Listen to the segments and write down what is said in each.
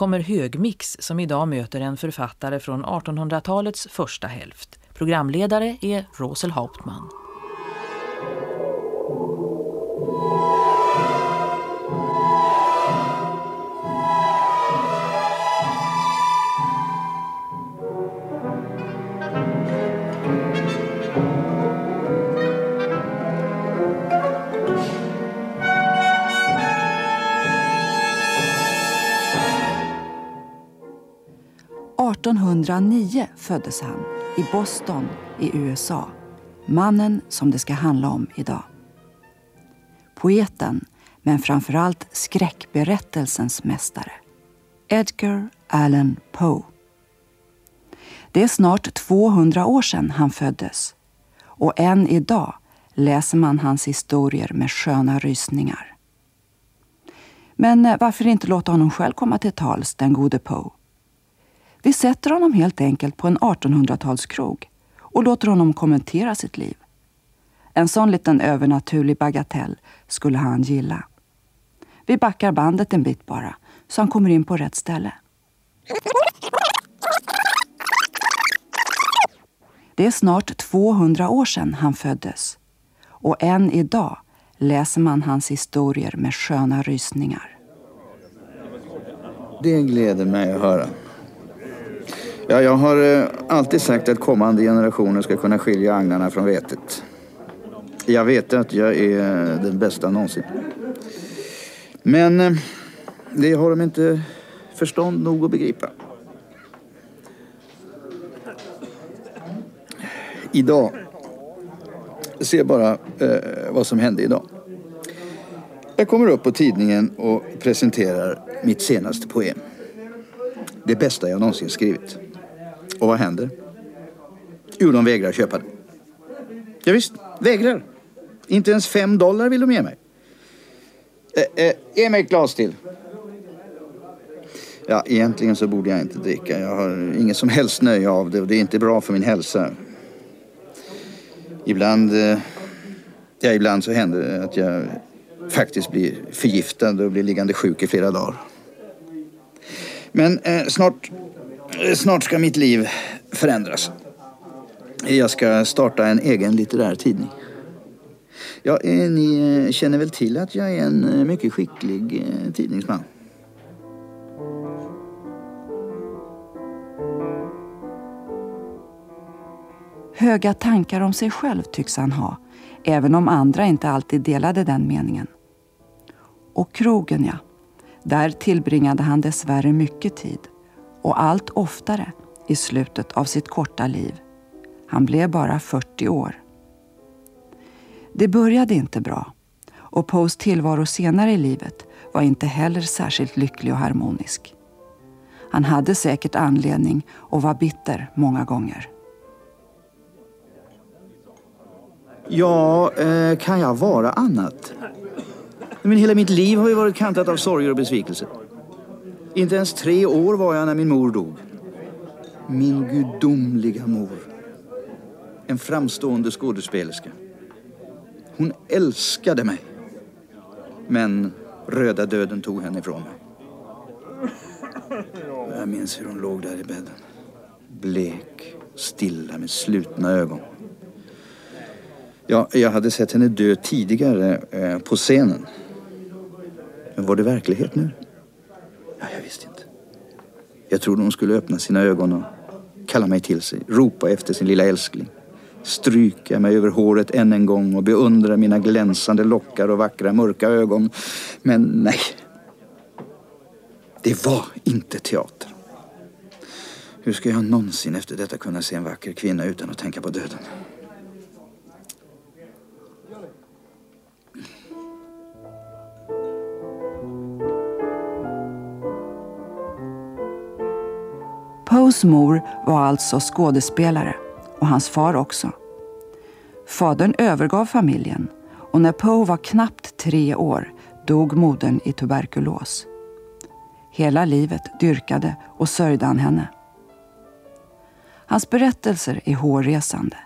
kommer Högmix som idag möter en författare från 1800-talets första hälft. Programledare är Rosel Hauptmann. 1809 föddes han i Boston i USA. Mannen som det ska handla om idag. Poeten, men framförallt skräckberättelsens mästare. Edgar Allan Poe. Det är snart 200 år sedan han föddes och än idag läser man hans historier med sköna rysningar. Men eh, varför inte låta honom själv komma till tals, den gode Poe? Vi sätter honom helt enkelt på en 1800-talskrog och låter honom kommentera sitt liv. En sån liten övernaturlig bagatell skulle han gilla. Vi backar bandet en bit bara, så han kommer in på rätt ställe. Det är snart 200 år sedan han föddes och än idag läser man hans historier med sköna rysningar. Det gläder mig att höra. Ja, jag har eh, alltid sagt att kommande generationer ska kunna skilja agnarna från vetet. Jag vet att jag är eh, den bästa någonsin. Men eh, det har de inte förstånd nog att begripa. Idag. Se bara eh, vad som hände idag. Jag kommer upp på tidningen och presenterar mitt senaste poem. Det bästa jag någonsin skrivit. Och vad händer? Jo, de vägrar köpa det. Ja, visst, vägrar. Inte ens fem dollar vill de ge mig. Eh, eh, ge mig ett glas till. Ja, egentligen så borde jag inte dricka. Jag har inget som helst nöje av det och det är inte bra för min hälsa. Ibland, eh, ja, ibland så händer det att jag faktiskt blir förgiftad och blir liggande sjuk i flera dagar. Men eh, snart Snart ska mitt liv förändras. Jag ska starta en egen litterär tidning. Ja, eh, ni eh, känner väl till att jag är en eh, mycket skicklig tidningsman. Höga tankar om sig själv tycks han ha, även om andra inte alltid delade den meningen. Och krogen, ja. Där tillbringade han dessvärre mycket tid och allt oftare i slutet av sitt korta liv. Han blev bara 40 år. Det började inte bra och Poes tillvaro senare i livet var inte heller särskilt lycklig och harmonisk. Han hade säkert anledning att vara bitter många gånger. Ja, eh, kan jag vara annat? Men hela mitt liv har ju varit kantat av sorger och besvikelser. Inte ens tre år var jag när min mor dog. Min gudomliga mor. En framstående skådespelerska. Hon älskade mig. Men röda döden tog henne ifrån mig. Jag minns hur hon låg där i bädden. Blek, stilla med slutna ögon. Ja, jag hade sett henne dö tidigare eh, på scenen. Men var det verklighet nu? Ja, jag visste inte. Jag trodde hon skulle öppna sina ögon och kalla mig till sig, ropa efter sin lilla älskling. Stryka mig över håret än en gång och beundra mina glänsande lockar och vackra mörka ögon. Men nej. Det var inte teater. Hur ska jag någonsin efter detta kunna se en vacker kvinna utan att tänka på döden? Poes mor var alltså skådespelare och hans far också. Fadern övergav familjen och när Poe var knappt tre år dog modern i tuberkulos. Hela livet dyrkade och sörjde han henne. Hans berättelser är hårresande.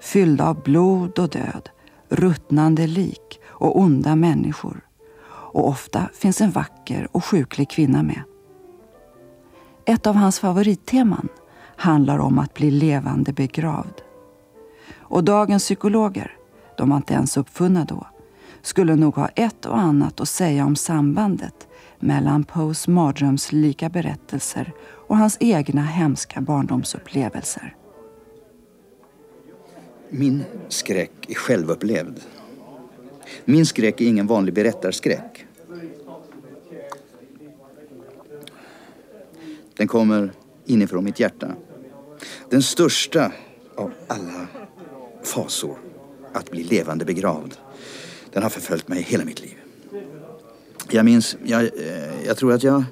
Fyllda av blod och död, ruttnande lik och onda människor. Och ofta finns en vacker och sjuklig kvinna med. Ett av hans favoritteman handlar om att bli levande begravd. Och dagens psykologer, de var inte ens uppfunna då, skulle nog ha ett och annat att säga om sambandet mellan Poes mardrömslika berättelser och hans egna hemska barndomsupplevelser. Min skräck är självupplevd. Min skräck är ingen vanlig berättarskräck. Den kommer inifrån mitt hjärta. Den största av alla fasor, att bli levande begravd, den har förföljt mig hela mitt liv. Jag minns, jag, eh, jag tror att jag,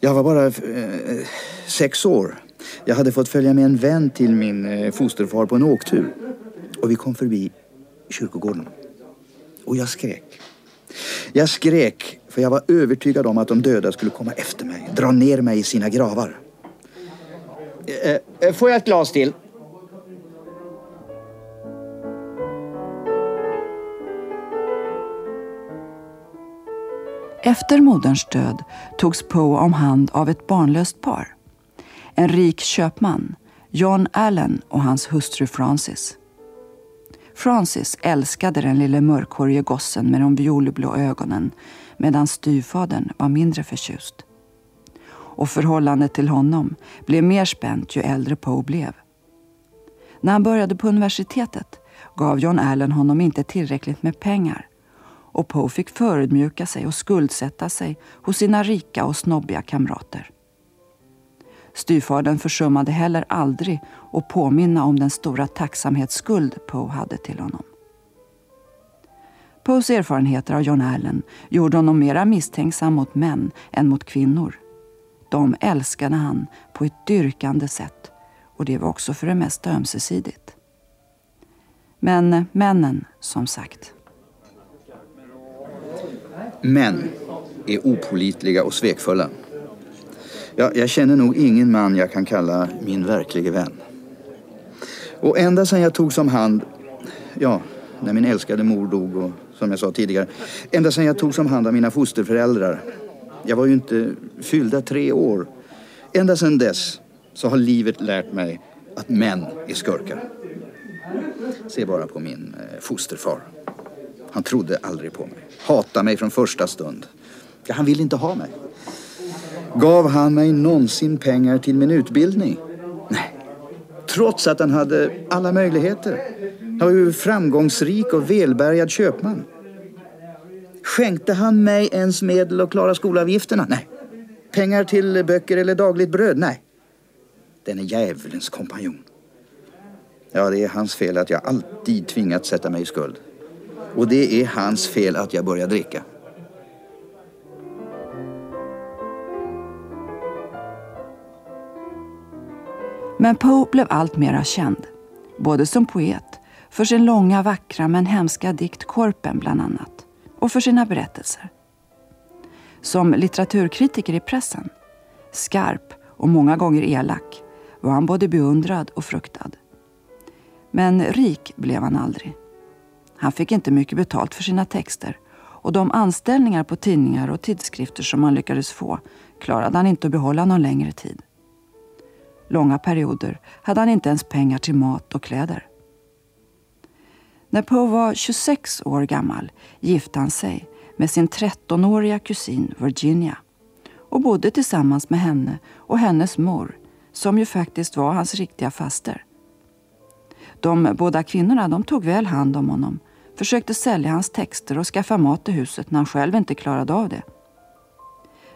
jag var bara eh, sex år. Jag hade fått följa med en vän till min eh, fosterfar på en åktur. Och vi kom förbi kyrkogården. Och jag skrek. Jag skrek för jag var övertygad om att de döda skulle komma efter mig, dra ner mig i sina gravar. Eh, eh, får jag ett glas till? Efter moderns död togs Poe om hand av ett barnlöst par. En rik köpman, John Allen och hans hustru Frances. Francis älskade den lille mörkhårige gossen med de violblå ögonen medan styvfadern var mindre förtjust. Och förhållandet till honom blev mer spänt ju äldre Poe blev. När han började på universitetet gav John Allen honom inte tillräckligt med pengar och Poe fick förödmjuka sig och skuldsätta sig hos sina rika och snobbiga kamrater. Styvfadern försummade heller aldrig att påminna om den stora tacksamhetsskuld Poe hade till honom. Poes erfarenheter av John Allen gjorde honom mera misstänksam mot män än mot kvinnor. De älskade han på ett dyrkande sätt och det var också för det mesta ömsesidigt. Men männen, som sagt. Män är opolitliga och svekfulla. Ja, jag känner nog ingen man jag kan kalla min verklige vän. Och ända sedan jag togs om hand, ja, när min älskade mor dog och som jag sa tidigare, ända sedan jag togs om hand av mina fosterföräldrar. Jag var ju inte fyllda tre år. Ända sedan dess så har livet lärt mig att män är skurkar. Se bara på min eh, fosterfar. Han trodde aldrig på mig. Hatade mig från första stund. Han ville inte ha mig. Gav han mig någonsin pengar till min utbildning? Nej. Trots att han hade alla möjligheter. Han var ju framgångsrik och välbärgad köpman. Skänkte han mig ens medel att klara skolavgifterna? Nej. Pengar till böcker eller dagligt bröd? Nej. Den är djävulens kompanjon. Ja, det är hans fel att jag alltid tvingats sätta mig i skuld. Och det är hans fel att jag börjar dricka. Men Poe blev allt mera känd, både som poet, för sin långa, vackra men hemska dikt Korpen bland annat, och för sina berättelser. Som litteraturkritiker i pressen, skarp och många gånger elak, var han både beundrad och fruktad. Men rik blev han aldrig. Han fick inte mycket betalt för sina texter och de anställningar på tidningar och tidskrifter som han lyckades få klarade han inte att behålla någon längre tid. Långa perioder hade han inte ens pengar till mat och kläder. När Poe var 26 år gammal gifte han sig med sin 13-åriga kusin Virginia och bodde tillsammans med henne och hennes mor som ju faktiskt var hans riktiga faster. De båda kvinnorna de tog väl hand om honom, försökte sälja hans texter och skaffa mat till huset när han själv inte klarade av det.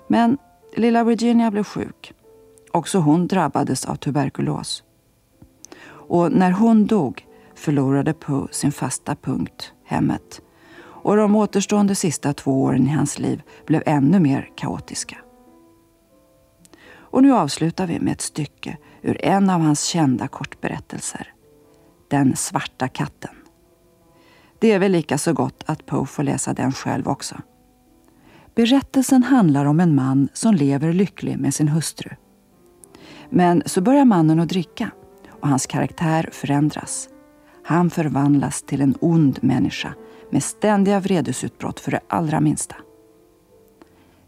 Men lilla Virginia blev sjuk Också hon drabbades av tuberkulos. Och när hon dog förlorade Poe sin fasta punkt, hemmet. Och de återstående sista två åren i hans liv blev ännu mer kaotiska. Och nu avslutar vi med ett stycke ur en av hans kända kortberättelser. Den svarta katten. Det är väl lika så gott att Poe får läsa den själv också. Berättelsen handlar om en man som lever lycklig med sin hustru. Men så börjar mannen att dricka och hans karaktär förändras. Han förvandlas till en ond människa med ständiga vredesutbrott för det allra minsta.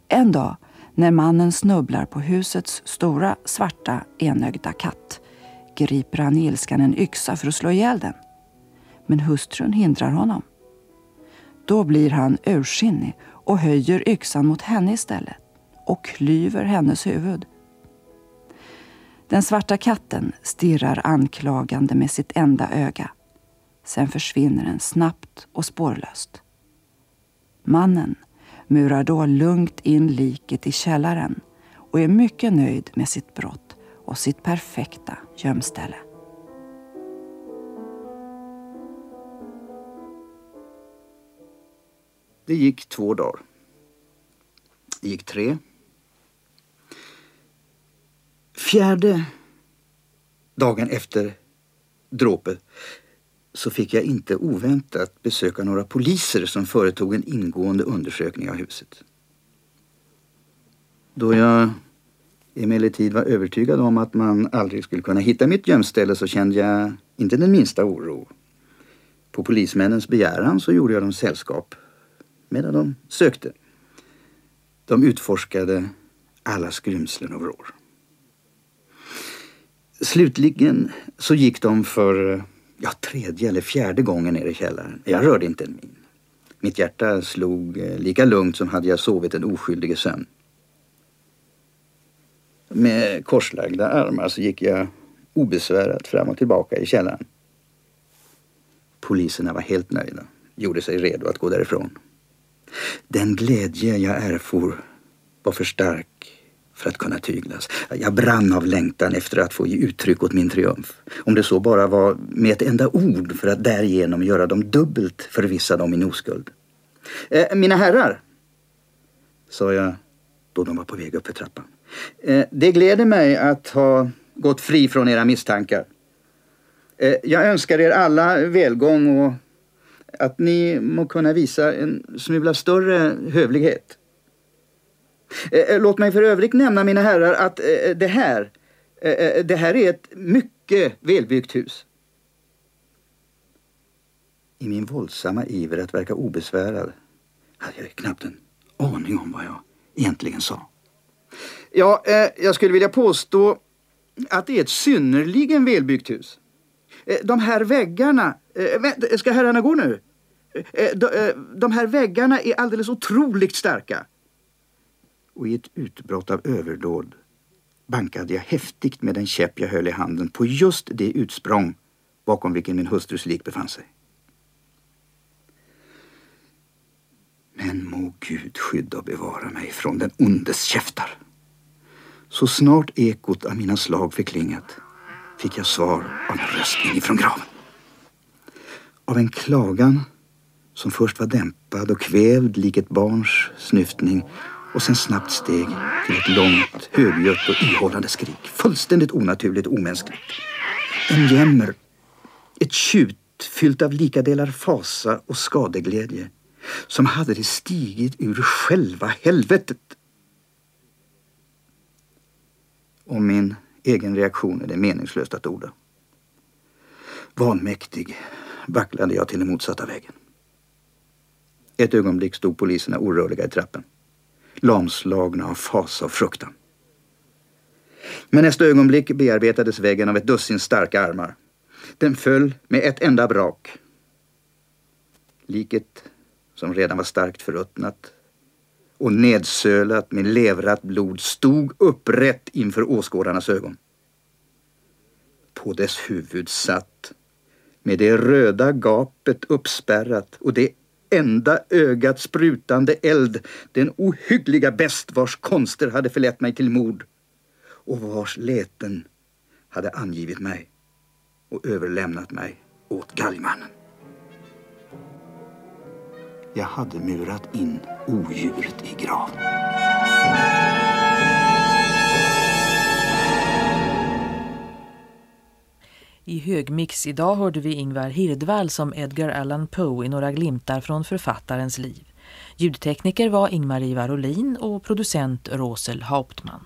En dag När mannen snubblar på husets stora svarta enögda katt griper han i ilskan en yxa för att slå ihjäl den. Men hustrun hindrar honom. Då blir han ursinnig och höjer yxan mot henne istället och klyver hennes huvud. Den svarta katten stirrar anklagande med sitt enda öga. Sen försvinner den snabbt och spårlöst. Mannen murar då lugnt in liket i källaren och är mycket nöjd med sitt brott och sitt perfekta gömställe. Det gick två dagar. Det gick tre. Fjärde dagen efter dråpet så fick jag inte oväntat besöka några poliser som företog en ingående undersökning av huset. Då jag emellertid var övertygad om att man aldrig skulle kunna hitta mitt gömställe så kände jag inte den minsta oro. På polismännens begäran så gjorde jag dem sällskap medan de sökte. De utforskade alla skrymslen och vrår. Slutligen så gick de för ja, tredje eller fjärde gången ner i källaren. Jag rörde inte en min. Mitt hjärta slog eh, lika lugnt som hade jag sovit en oskyldig sömn. Med korslagda armar så gick jag obesvärat fram och tillbaka i källaren. Poliserna var helt nöjda, gjorde sig redo att gå därifrån. Den glädje jag erfor var för stark för att kunna tyglas. Jag brann av längtan efter att få ge uttryck åt min triumf. Om det så bara var med ett enda ord för att därigenom göra dem dubbelt förvissade om min oskuld. Eh, mina herrar, sa jag då de var på väg upp för trappan. Eh, det gläder mig att ha gått fri från era misstankar. Eh, jag önskar er alla välgång och att ni må kunna visa en smula större hövlighet. Eh, eh, låt mig för övrigt nämna, mina herrar, att eh, det här, det här är ett mycket välbyggt hus. I min våldsamma iver att verka obesvärad hade jag knappt en aning om vad jag egentligen sa. Ja, jag skulle vilja påstå att det är ett synnerligen välbyggt hus. De här väggarna, ska herrarna gå nu? De här väggarna är alldeles otroligt starka och i ett utbrott av överdåd bankade jag häftigt med den käpp jag höll i handen på just det utsprång bakom vilken min hustrus lik befann sig. Men må Gud skydda och bevara mig från den ondes käftar. Så snart ekot av mina slag förklingat fick jag svar av en röst inifrån graven. Av en klagan som först var dämpad och kvävd lik ett barns snyftning och sen snabbt steg till ett långt, högljutt och ihållande skrik. Fullständigt onaturligt och omänskligt. En jämmer, ett tjut fyllt av lika delar fasa och skadeglädje som hade det stigit ur själva helvetet. Om min egen reaktion är det meningslöst att orda. Vanmäktig vacklade jag till den motsatta vägen. Ett ögonblick stod poliserna orörliga i trappen lamslagna av fasa och fruktan. Men nästa ögonblick bearbetades väggen av ett dussin starka armar. Den föll med ett enda brak. Liket, som redan var starkt förruttnat och nedsölat med levrat blod, stod upprätt inför åskådarnas ögon. På dess huvud satt, med det röda gapet uppspärrat och det enda ögat sprutande eld, den ohyggliga bäst vars konster hade förlett mig till mord och vars läten hade angivit mig och överlämnat mig åt galgmannen. Jag hade murat in odjuret i graven. I högmix idag hörde vi Ingvar Hirdvall som Edgar Allan Poe i några glimtar från författarens liv. Ljudtekniker var Ingmar Ivar Olin och producent Rosel Hauptman.